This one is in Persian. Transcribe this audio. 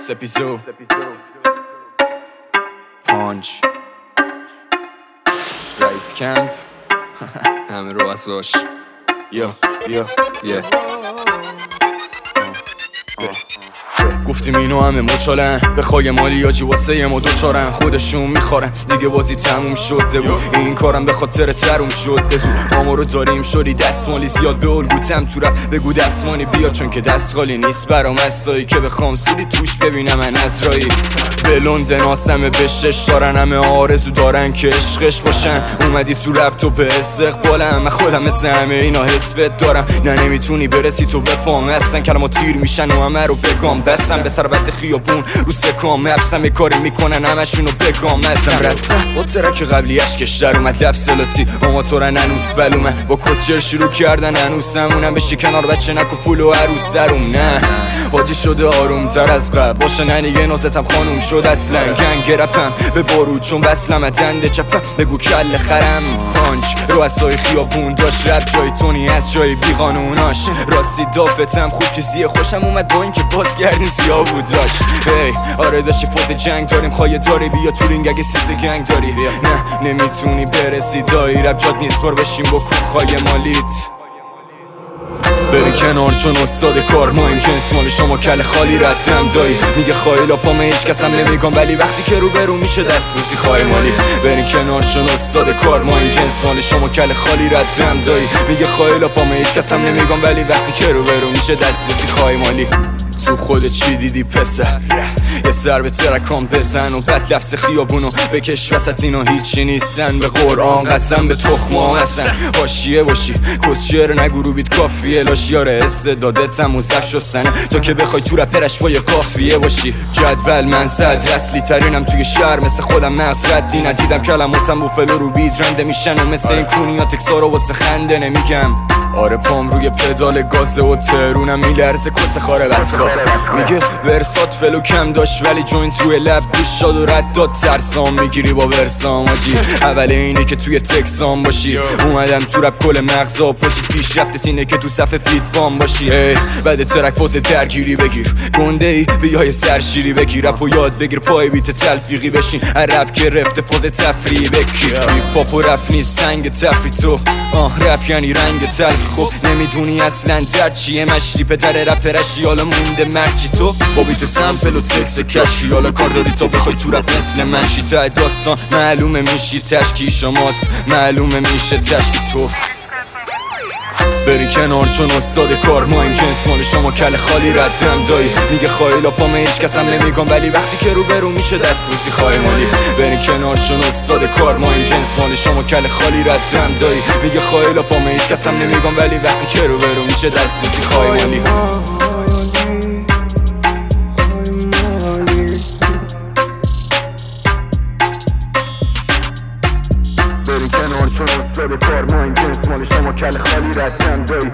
سپیزو پانچ رئیس کمپ همه رو اساش یا یا یه گفتیم اینو همه مچالن. به خواهی مالی آجی واسه ما دوچارن. خودشون می‌خورن. دیگه بازی تموم شده و این کارم به خاطر تروم شد. بزور ما رو داریم شدی. دستمالی زیاد به الگوتم تو رفت. بگو دستمانی بیا چون که دست خالی نیست. برام اسایی که بخوام سودی توش ببینم. من از رایی. به لندن آسمه. بشش دارن. همه آرزو دارن که عشقش باشن. اومدی تو رب تو به استقبالم من خودم مثل همه اینا حسبت دارم. نه نمی‌تونی برسی تو بفهم اصلا کلمه تیر میشن و همه رو بگم بسم به سر بد خیابون. رو سکام مپسم کاری می‌کنن همشونو بگم ازم رسم. با ترک قبلی اشکش در اومد لف سلاتی. اما تو هنوز بلومه با کسچر شروع کردن هنوز سمونم بشی کنار بچه نکو پول و عروس سروم نه. حاجی شده آروم تر از قبل. باشه نه یه نازتم خانوم شد اصلا. گنگ رپم به بارو چون وصلم دنده چپم. بگو کل خرم. پانچ. رو اسای خیابون داشت. رب جای تونی از جای بیقانوناش راستی دافتم. خوب چیزی خوشم اومد با اینکه بازگردی سیاه بود لاش. هی آره داشتی فوز جنگ داریم. خواهی داری؟ بیا تو رینگ اگه سیس گنگ داری. نه نمی‌تونی برسی. دایی رب جاد نیست. بار بشین با کوخای مالیت. بری کنار چون استاد کار. ما این جنس مال شما کل خالی ردم دایی میگه خواهی پامه هیچ کسم نمیگم. ولی وقتی که رو برو میشه دست بوزی خواهی مالی بری کنار چون استاد کار. ما این جنس مال شما کل خالی ردم دایی میگه خواهی پامه هیچ کسم نمیگم. ولی وقتی که رو برو میشه دست بوزی خواهی مالی تو خود چی دیدی پسر یه سر به ترکام بزن و بد لفظ خیابونو بکش وسط اینا هیچی نیستن. به قرآن قسم به تخما هستن. باشیه باشی. کسچر نگو رو بیت کافیه؟ لاشیاره استعدادتم و زف شستنه تا که بخوای تو رپرش با یه کافیه باشی. جدول من صد رسلی ترینم توی شهر. مثل خودم مغز ردی ندیدم. کلماتم بوفلو رو بیت رنده میشن و مثل این کونیا تکسارو واسه خنده نمیگم. آره پام روی پدال گازه و ترونم میلرزه کس خاره بدخواه میگه ورسات فلو کم داشت ولی جوینت روی لب گوش و رد داد. ترسام می‌گیری با ورسام آجی. اول اینه که توی تکسام باشی. اومدم تو رب کل مغزا. پاچید پیش رفته اینه که تو صفحه فیت بام باشی. ای بعد ترک فوز درگیری بگیر. گنده ای بیای سرشیری بگیر. رپ و یاد بگیر پای بیت تلفیقی بشین. رپ که رفته فوز تفریحی بگیر پاپ و رپ نیست سنگ تفری تو. آه رپ یعنی رنگ تلخ خب نمی‌دونی اصلا در چیه؟ مشری پدر رپرشی حالا مونده مرچی. تو با بیت سمپل و تکس کشکی. حالا کار داری تا بخوای تو رپ مثل منشی تا داستان معلومه میشی تشکی شمات معلومه میشه تشکی تو. بری کنار چون استاد کار. ما این جنس مال شما کل خالی ردم دایی. میگه خواهی پامه هیچ کسم نمیگم ولی وقتی که رو برو میشه دست بوسی خواهی مالی بری کنار چون استاد کار. ما این جنس مال شما کل خالی ردم دایی. میگه خواهی پامه هیچ کسم نمیگم ولی وقتی که رو برو میشه دست بوسی خواهی مالی استاد کار ما این جنس مال شما کل خالی ردم دایی